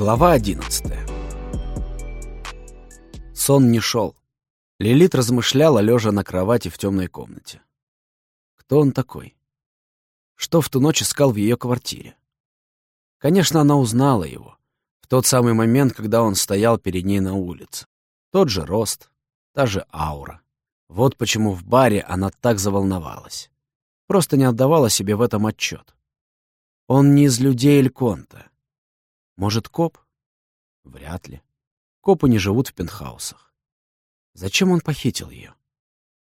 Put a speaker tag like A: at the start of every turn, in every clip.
A: Глава одиннадцатая Сон не шел. Лилит размышляла, лежа на кровати в темной комнате. Кто он такой? Что в ту ночь искал в ее квартире? Конечно, она узнала его. В тот самый момент, когда он стоял перед ней на улице. Тот же рост, та же аура. Вот почему в баре она так заволновалась. Просто не отдавала себе в этом отчет. Он не из людей Эльконта. Может, коп? Вряд ли. Копы не живут в пентхаусах. Зачем он похитил ее?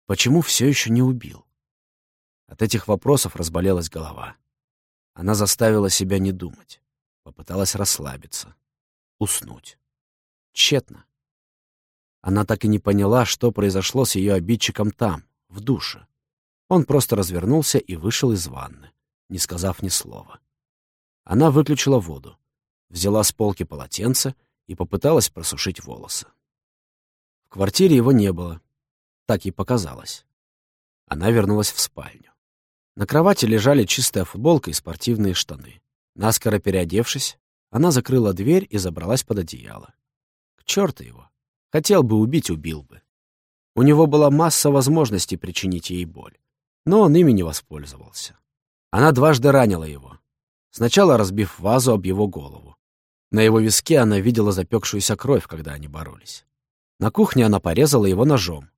A: Почему все еще не убил? От этих вопросов разболелась голова. Она заставила себя не думать. Попыталась расслабиться. Уснуть. Тщетно. Она так и не поняла, что произошло с ее обидчиком там, в душе. Он просто развернулся и вышел из ванны, не сказав ни слова. Она выключила воду, взяла с полки полотенце и попыталась просушить волосы. В квартире его не было. Так ей показалось. Она вернулась в спальню. На кровати лежали чистая футболка и спортивные штаны. Наскоро переодевшись, она закрыла дверь и забралась под одеяло. К черту его. Хотел бы убить, убил бы. У него была масса возможностей причинить ей боль, но он ими не воспользовался. Она дважды ранила его, сначала разбив вазу об его голову. На его виске она видела запекшуюся кровь, когда они боролись. На кухне она порезала его ножом.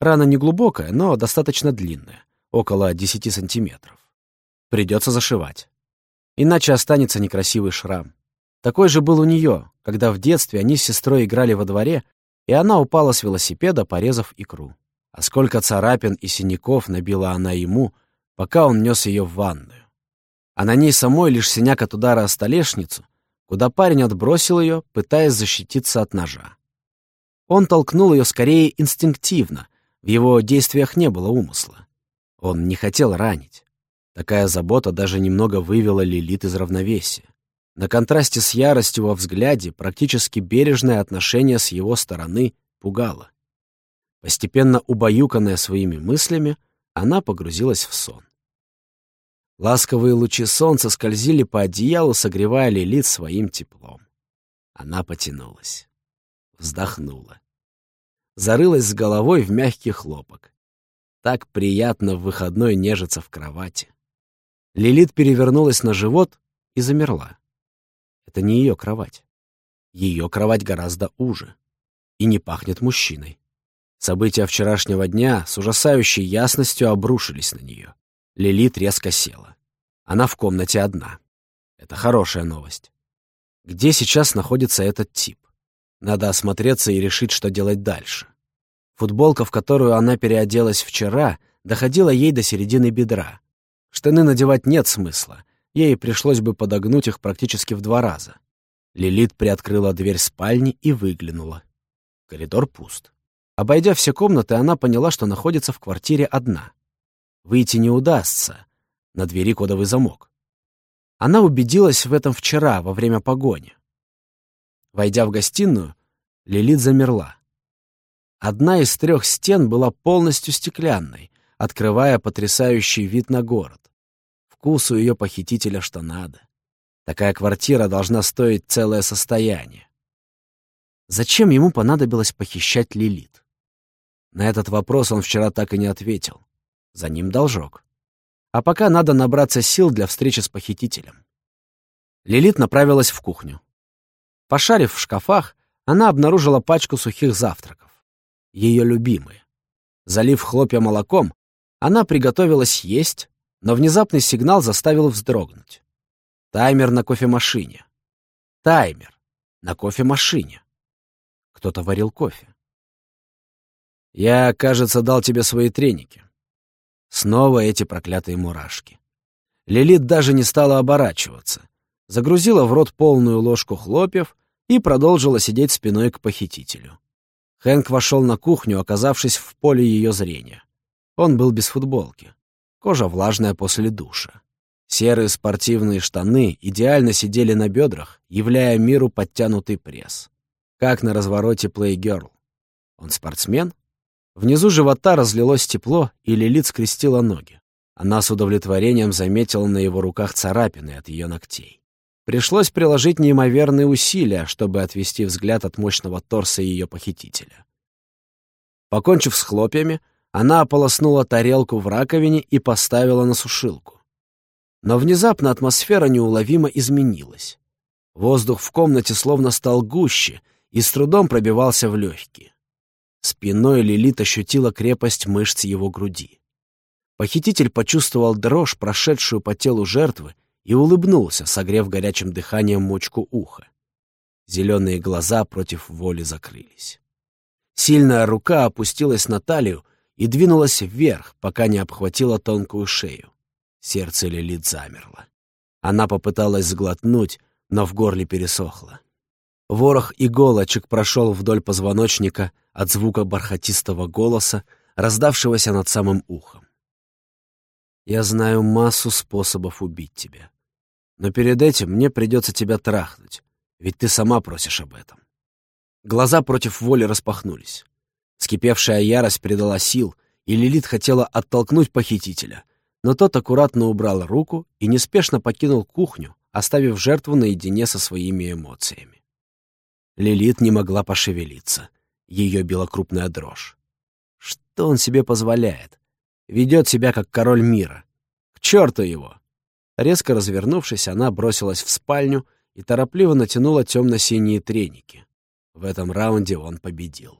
A: Рана не глубокая, но достаточно длинная, около 10 сантиметров. Придется зашивать. Иначе останется некрасивый шрам. Такой же был у нее, когда в детстве они с сестрой играли во дворе, и она упала с велосипеда, порезав икру. А сколько царапин и синяков набила она ему, пока он нес ее в ванную а на ней самой лишь синяк от удара о столешницу, куда парень отбросил ее, пытаясь защититься от ножа. Он толкнул ее скорее инстинктивно, в его действиях не было умысла. Он не хотел ранить. Такая забота даже немного вывела Лилит из равновесия. На контрасте с яростью во взгляде практически бережное отношение с его стороны пугало. Постепенно убаюканная своими мыслями, она погрузилась в сон. Ласковые лучи солнца скользили по одеялу, согревая Лилит своим теплом. Она потянулась. Вздохнула. Зарылась с головой в мягкий хлопок. Так приятно в выходной нежиться в кровати. Лилит перевернулась на живот и замерла. Это не ее кровать. Ее кровать гораздо уже. И не пахнет мужчиной. События вчерашнего дня с ужасающей ясностью обрушились на нее. Лилит резко села. Она в комнате одна. Это хорошая новость. Где сейчас находится этот тип? Надо осмотреться и решить, что делать дальше. Футболка, в которую она переоделась вчера, доходила ей до середины бедра. Штаны надевать нет смысла. Ей пришлось бы подогнуть их практически в два раза. Лилит приоткрыла дверь спальни и выглянула. Коридор пуст. Обойдя все комнаты, она поняла, что находится в квартире одна. Выйти не удастся. На двери кодовый замок. Она убедилась в этом вчера, во время погони. Войдя в гостиную, Лилит замерла. Одна из трех стен была полностью стеклянной, открывая потрясающий вид на город. Вкус у ее похитителя что надо. Такая квартира должна стоить целое состояние. Зачем ему понадобилось похищать Лилит? На этот вопрос он вчера так и не ответил. За ним должок. А пока надо набраться сил для встречи с похитителем. Лилит направилась в кухню. Пошарив в шкафах, она обнаружила пачку сухих завтраков. Ее любимые. Залив хлопья молоком, она приготовилась есть, но внезапный сигнал заставил вздрогнуть. Таймер на кофемашине. Таймер на кофемашине. Кто-то варил кофе. «Я, кажется, дал тебе свои треники. Снова эти проклятые мурашки. Лилит даже не стала оборачиваться. Загрузила в рот полную ложку хлопьев и продолжила сидеть спиной к похитителю. Хэнк вошел на кухню, оказавшись в поле ее зрения. Он был без футболки. Кожа влажная после душа. Серые спортивные штаны идеально сидели на бедрах, являя миру подтянутый пресс. Как на развороте Playgirl. Он спортсмен? Внизу живота разлилось тепло, и Лилит скрестила ноги. Она с удовлетворением заметила на его руках царапины от ее ногтей. Пришлось приложить неимоверные усилия, чтобы отвести взгляд от мощного торса ее похитителя. Покончив с хлопьями, она ополоснула тарелку в раковине и поставила на сушилку. Но внезапно атмосфера неуловимо изменилась. Воздух в комнате словно стал гуще и с трудом пробивался в легкие. Спиной Лилит ощутила крепость мышц его груди. Похититель почувствовал дрожь, прошедшую по телу жертвы, и улыбнулся, согрев горячим дыханием мочку уха. Зеленые глаза против воли закрылись. Сильная рука опустилась на талию и двинулась вверх, пока не обхватила тонкую шею. Сердце Лилит замерло. Она попыталась сглотнуть, но в горле пересохло. Ворох иголочек прошел вдоль позвоночника от звука бархатистого голоса, раздавшегося над самым ухом. «Я знаю массу способов убить тебя. Но перед этим мне придется тебя трахнуть, ведь ты сама просишь об этом. Глаза против воли распахнулись. Скипевшая ярость придала сил, и Лилит хотела оттолкнуть похитителя, но тот аккуратно убрал руку и неспешно покинул кухню, оставив жертву наедине со своими эмоциями. Лилит не могла пошевелиться. Ее била крупная дрожь. Что он себе позволяет? Ведет себя как король мира. К черту его! Резко развернувшись, она бросилась в спальню и торопливо натянула темно-синие треники. В этом раунде он победил.